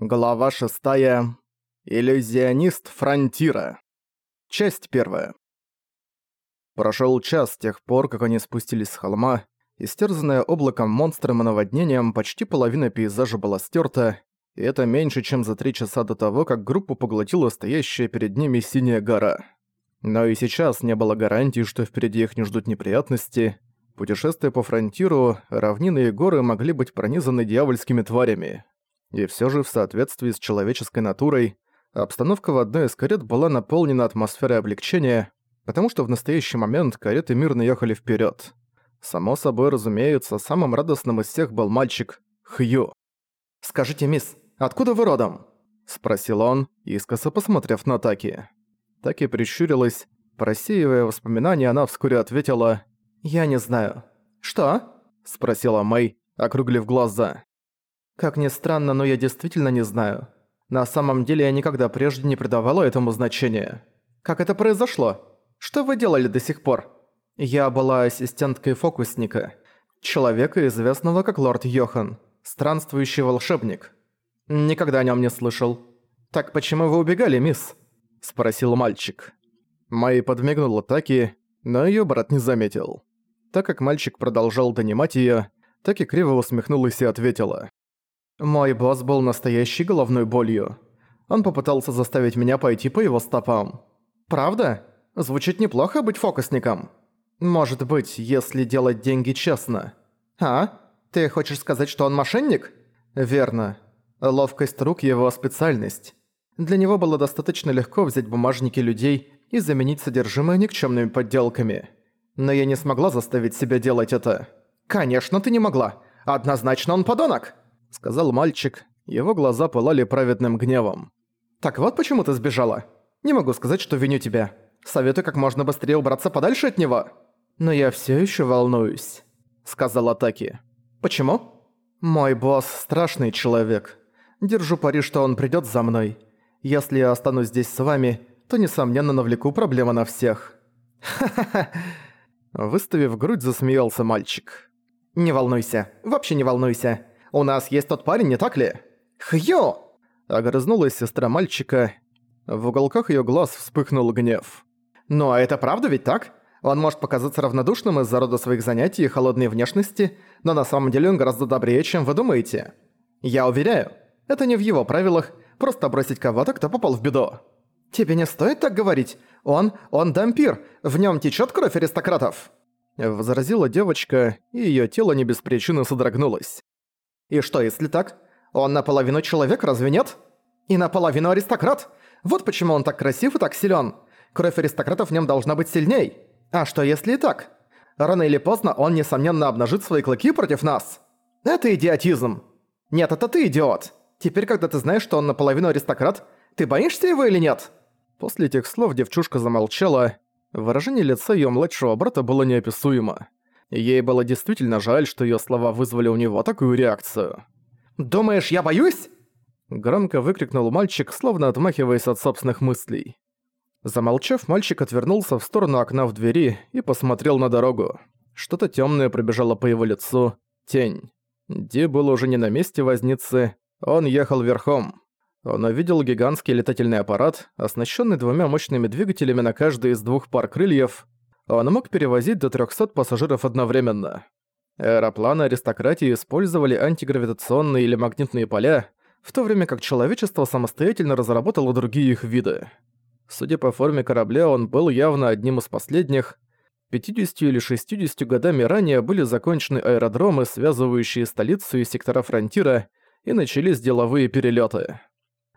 Глава 6. Иллюзионист Фронтира. Часть 1. Прошёл час с тех пор, как они спустились с холма, истерзанная облаком монстром и наводнением, почти половина пейзажа была стёрта, и это меньше, чем за три часа до того, как группу поглотила стоящая перед ними синяя гора. Но и сейчас не было гарантии, что впереди их не ждут неприятности. Путешествия по фронтиру, равнины и горы могли быть пронизаны дьявольскими тварями. И все же в соответствии с человеческой натурой, обстановка в одной из карет была наполнена атмосферой облегчения, потому что в настоящий момент кареты мирно ехали вперед. Само собой, разумеется, самым радостным из всех был мальчик Хью. «Скажите, мисс, откуда вы родом?» – спросил он, искоса посмотрев на Таки. Таки прищурилась, просеивая воспоминания, она вскоре ответила «Я не знаю». «Что?» – спросила Мэй, округлив глаза. Как ни странно, но я действительно не знаю. На самом деле я никогда прежде не придавала этому значения. Как это произошло? Что вы делали до сих пор? Я была ассистенткой фокусника. Человека, известного как лорд Йохан. Странствующий волшебник. Никогда о нем не слышал. «Так почему вы убегали, мисс?» – спросил мальчик. Майи подмигнула Таки, но ее брат не заметил. Так как мальчик продолжал донимать ее, Таки криво усмехнулась и ответила. Мой босс был настоящей головной болью. Он попытался заставить меня пойти по его стопам. Правда? Звучит неплохо быть фокусником. Может быть, если делать деньги честно. А? Ты хочешь сказать, что он мошенник? Верно. Ловкость рук – его специальность. Для него было достаточно легко взять бумажники людей и заменить содержимое никчемными подделками. Но я не смогла заставить себя делать это. Конечно, ты не могла. Однозначно он подонок. — сказал мальчик. Его глаза пылали праведным гневом. «Так вот почему ты сбежала. Не могу сказать, что виню тебя. Советую как можно быстрее убраться подальше от него. Но я все еще волнуюсь», — сказала Таки. «Почему?» «Мой босс — страшный человек. Держу пари, что он придёт за мной. Если я останусь здесь с вами, то, несомненно, навлеку проблемы на всех». «Ха-ха-ха!» Выставив грудь, засмеялся мальчик. «Не волнуйся. Вообще не волнуйся. У нас есть тот парень, не так ли?» «Хью!» Огрызнулась сестра мальчика. В уголках её глаз вспыхнул гнев. «Ну а это правда ведь так? Он может показаться равнодушным из-за рода своих занятий и холодной внешности, но на самом деле он гораздо добрее, чем вы думаете. Я уверяю, это не в его правилах просто бросить кого-то, кто попал в беду. Тебе не стоит так говорить. Он, он дампир, в нём течёт кровь аристократов!» Возразила девочка, и её тело не без причины содрогнулось. И что, если так? Он наполовину человек, разве нет? И наполовину аристократ. Вот почему он так красив и так силен. Кровь аристократов в нем должна быть сильней. А что, если и так? Рано или поздно он, несомненно, обнажит свои клыки против нас. Это идиотизм. Нет, это ты идиот. Теперь, когда ты знаешь, что он наполовину аристократ, ты боишься его или нет? После этих слов девчушка замолчала. Выражение лица ее младшего брата было неописуемо. Ей было действительно жаль, что её слова вызвали у него такую реакцию. «Думаешь, я боюсь?» Громко выкрикнул мальчик, словно отмахиваясь от собственных мыслей. Замолчав, мальчик отвернулся в сторону окна в двери и посмотрел на дорогу. Что-то тёмное пробежало по его лицу. Тень. Ди был уже не на месте возницы, он ехал верхом. Он увидел гигантский летательный аппарат, оснащенный двумя мощными двигателями на каждой из двух пар крыльев, он мог перевозить до 300 пассажиров одновременно. Аэропланы аристократии использовали антигравитационные или магнитные поля, в то время как человечество самостоятельно разработало другие их виды. Судя по форме корабля, он был явно одним из последних. 50 или 60 годами ранее были закончены аэродромы, связывающие столицу и сектора фронтира, и начались деловые перелеты.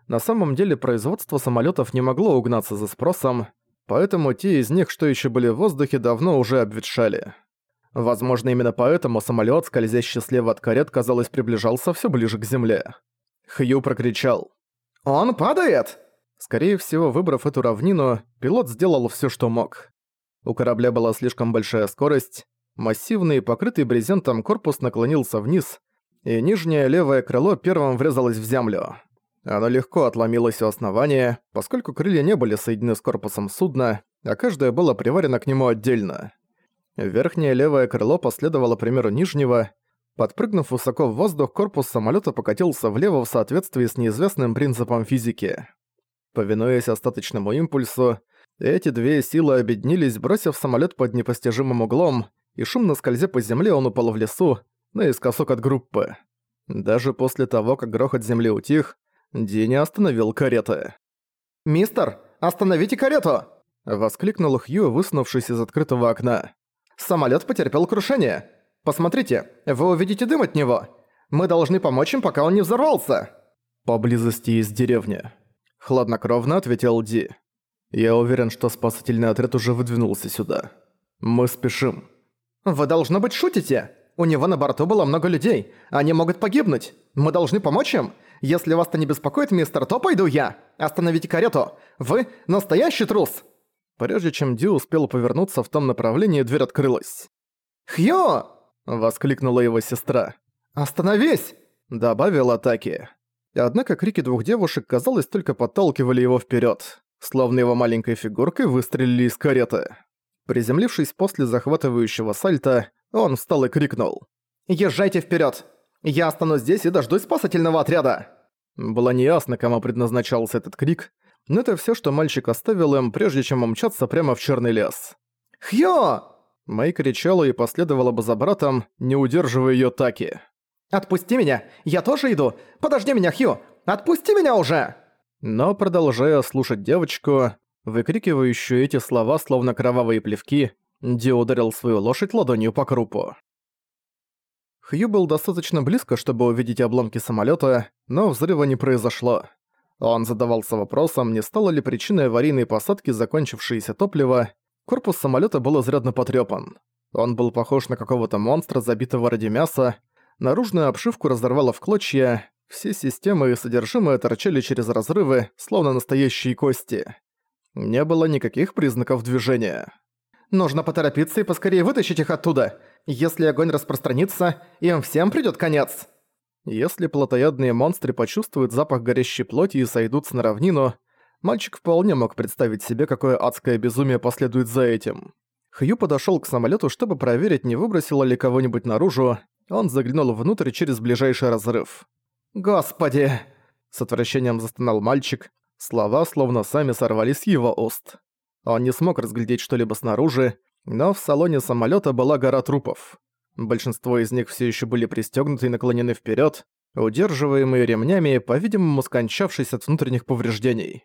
На самом деле производство самолетов не могло угнаться за спросом, поэтому те из них, что еще были в воздухе, давно уже обветшали. Возможно, именно поэтому самолет, скользящий слева от карет, казалось, приближался все ближе к земле. Хью прокричал. «Он падает!» Скорее всего, выбрав эту равнину, пилот сделал все, что мог. У корабля была слишком большая скорость, массивный, покрытый брезентом корпус наклонился вниз, и нижнее левое крыло первым врезалось в землю. Оно легко отломилось у основания, поскольку крылья не были соединены с корпусом судна, а каждое было приварено к нему отдельно. Верхнее левое крыло последовало примеру нижнего. Подпрыгнув высоко в воздух, корпус самолета покатился влево в соответствии с неизвестным принципом физики. Повинуясь остаточному импульсу, эти две силы объединились, бросив самолет под непостижимым углом, и шумно скользя по земле он упал в лесу, наискосок от группы. Даже после того, как грохот земли утих, Дини остановил кареты. «Мистер, остановите карету!» — воскликнул Хью, высунувшись из открытого окна. «Самолёт потерпел крушение. Посмотрите, вы увидите дым от него. Мы должны помочь им, пока он не взорвался». «Поблизости есть деревня», — хладнокровно ответил Ди. «Я уверен, что спасательный отряд уже выдвинулся сюда. Мы спешим». «Вы, должно быть, шутите? У него на борту было много людей. Они могут погибнуть. Мы должны помочь им. Если вас это не беспокоит, мистер, то пойду я. Остановите карету. Вы настоящий трус!» Прежде чем Ди успел повернуться в том направлении, дверь открылась. «Хьё!» — воскликнула его сестра. «Остановись!» — добавил атаки. Однако крики двух девушек, казалось, только подталкивали его вперед, словно его маленькой фигуркой выстрелили из кареты. Приземлившись после захватывающего сальта, он встал и крикнул. «Езжайте вперед! Я останусь здесь и дождусь спасательного отряда!» Было неясно, кому предназначался этот крик, но это все, что мальчик оставил им, прежде чем умчаться прямо в черный лес. «Хьё!» Мэй кричала и последовала бы за братом, не удерживая ее таки. «Отпусти меня! Я тоже иду! Подожди меня, Хью! Отпусти меня уже!» Но, продолжая слушать девочку, выкрикивающую эти слова словно кровавые плевки, Ди ударил свою лошадь ладонью по крупу. Хью был достаточно близко, чтобы увидеть обломки самолета, но взрыва не произошло. Он задавался вопросом, не стало ли причиной аварийной посадки закончившееся топливо, Корпус самолета был изрядно потрепан. Он был похож на какого-то монстра, забитого ради мяса. Наружную обшивку разорвало в клочья, все системы и содержимое торчали через разрывы, словно настоящие кости. Не было никаких признаков движения. «Нужно поторопиться и поскорее вытащить их оттуда. Если огонь распространится, им всем придёт конец». Если плотоядные монстры почувствуют запах горящей плоти и сойдутся на равнину, Мальчик вполне мог представить себе, какое адское безумие последует за этим. Хью подошёл к самолёту, чтобы проверить, не выбросило ли кого-нибудь наружу. Он заглянул внутрь через ближайший разрыв. «Господи!» С отвращением застонал мальчик. Слова словно сами сорвались с его уст. Он не смог разглядеть что-либо снаружи, но в салоне самолёта была гора трупов. Большинство из них всё ещё были пристёгнуты и наклонены вперёд, удерживаемые ремнями, по-видимому, скончавшись от внутренних повреждений.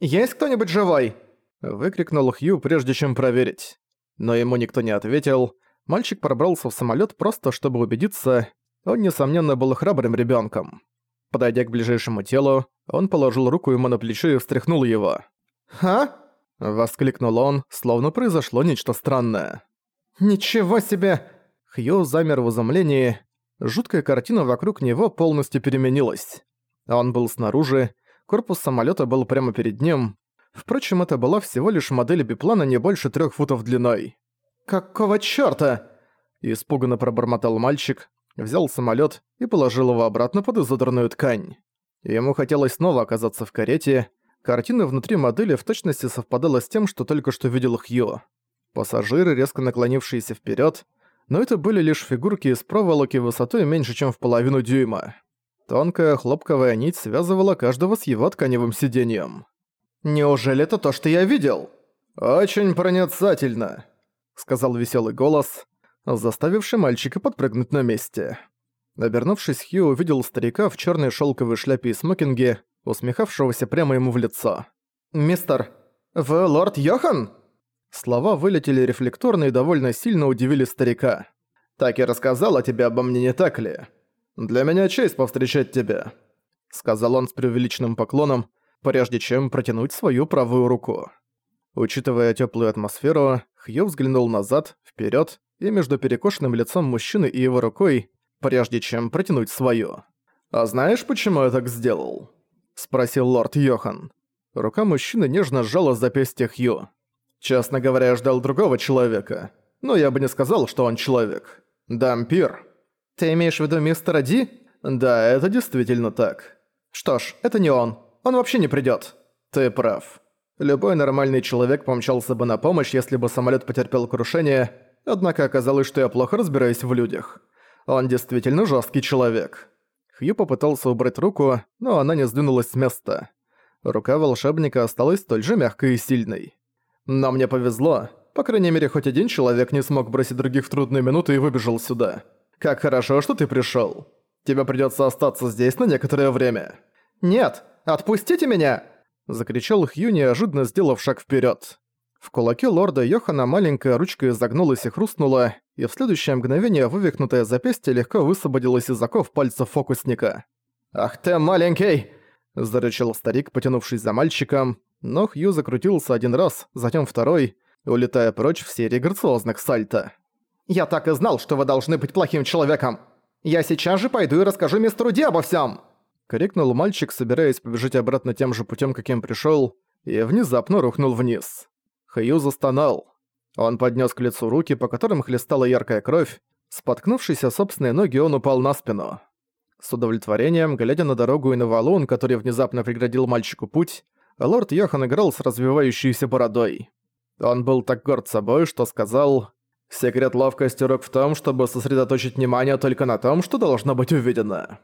«Есть кто-нибудь живой?» Выкрикнул Хью, прежде чем проверить. Но ему никто не ответил. Мальчик пробрался в самолет просто, чтобы убедиться. Он, несомненно, был храбрым ребенком. Подойдя к ближайшему телу, он положил руку ему на плечо и встряхнул его. «Ха?» — воскликнул он, словно произошло нечто странное. «Ничего себе!» Хью замер в изумлении. Жуткая картина вокруг него полностью переменилась. Он был снаружи, Корпус самолета был прямо перед ним. Впрочем, это была всего лишь модель биплана не больше трех футов длиной. «Какого чёрта?» Испуганно пробормотал мальчик, взял самолет и положил его обратно под изодранную ткань. Ему хотелось снова оказаться в карете. Картина внутри модели в точности совпадала с тем, что только что видел Хью. Пассажиры, резко наклонившиеся вперед, но это были лишь фигурки из проволоки высотой меньше, чем в половину дюйма. Тонкая хлопковая нить связывала каждого с его тканевым сиденьем. «Неужели это то, что я видел?» «Очень проницательно», — сказал веселый голос, заставивший мальчика подпрыгнуть на месте. Обернувшись, Хью увидел старика в черной шелковой шляпе и смокинге, усмехавшегося прямо ему в лицо. «Мистер, вы лорд Йохан?» Слова вылетели рефлекторно и довольно сильно удивили старика. «Так и рассказал о тебе обо мне, не так ли?» «Для меня честь повстречать тебя», — сказал он с преувеличенным поклоном, прежде чем протянуть свою правую руку. Учитывая теплую атмосферу, Хью взглянул назад, вперед и между перекошенным лицом мужчины и его рукой, прежде чем протянуть свою. «А знаешь, почему я так сделал?» — спросил лорд Йохан. Рука мужчины нежно сжала запястье Хью. «Честно говоря, я ждал другого человека. Но я бы не сказал, что он человек. Дампир». «Ты имеешь в виду мистера Ди?» «Да, это действительно так». «Что ж, это не он. Он вообще не придёт». «Ты прав. Любой нормальный человек помчался бы на помощь, если бы самолёт потерпел крушение, однако оказалось, что я плохо разбираюсь в людях. Он действительно жесткий человек». Хью попытался убрать руку, но она не сдвинулась с места. Рука волшебника осталась столь же мягкой и сильной. «Но мне повезло. По крайней мере, хоть один человек не смог бросить других в трудные минуты и выбежал сюда. Как хорошо, что ты пришёл. Тебе придётся остаться здесь на некоторое время». «Нет, отпустите меня!» – закричал Хью, неожиданно сделав шаг вперёд. В кулаке лорда Йохана маленькая ручка изогнулась и хрустнула, и в следующее мгновение вывихнутое запястье легко высвободилось из оков пальцев фокусника. «Ах ты маленький!» – зарычал старик, потянувшись за мальчиком, но Хью закрутился один раз, затем второй, улетая прочь в серии грациозных сальто. «Я так и знал, что вы должны быть плохим человеком! Я сейчас же пойду и расскажу мистеру Ди обо всем! крикнул мальчик, собираясь побежать обратно тем же путем, каким пришел, и внезапно рухнул вниз. Хью застонал. Он поднес к лицу руки, по которым хлестала яркая кровь. Споткнувшись о собственные ноги, он упал на спину. С удовлетворением, глядя на дорогу и на валун, который внезапно преградил мальчику путь, лорд Йохан играл с развивающейся бородой. Он был так горд собой, что сказал «Секрет ловкости рук в том, чтобы сосредоточить внимание только на том, что должно быть увидено».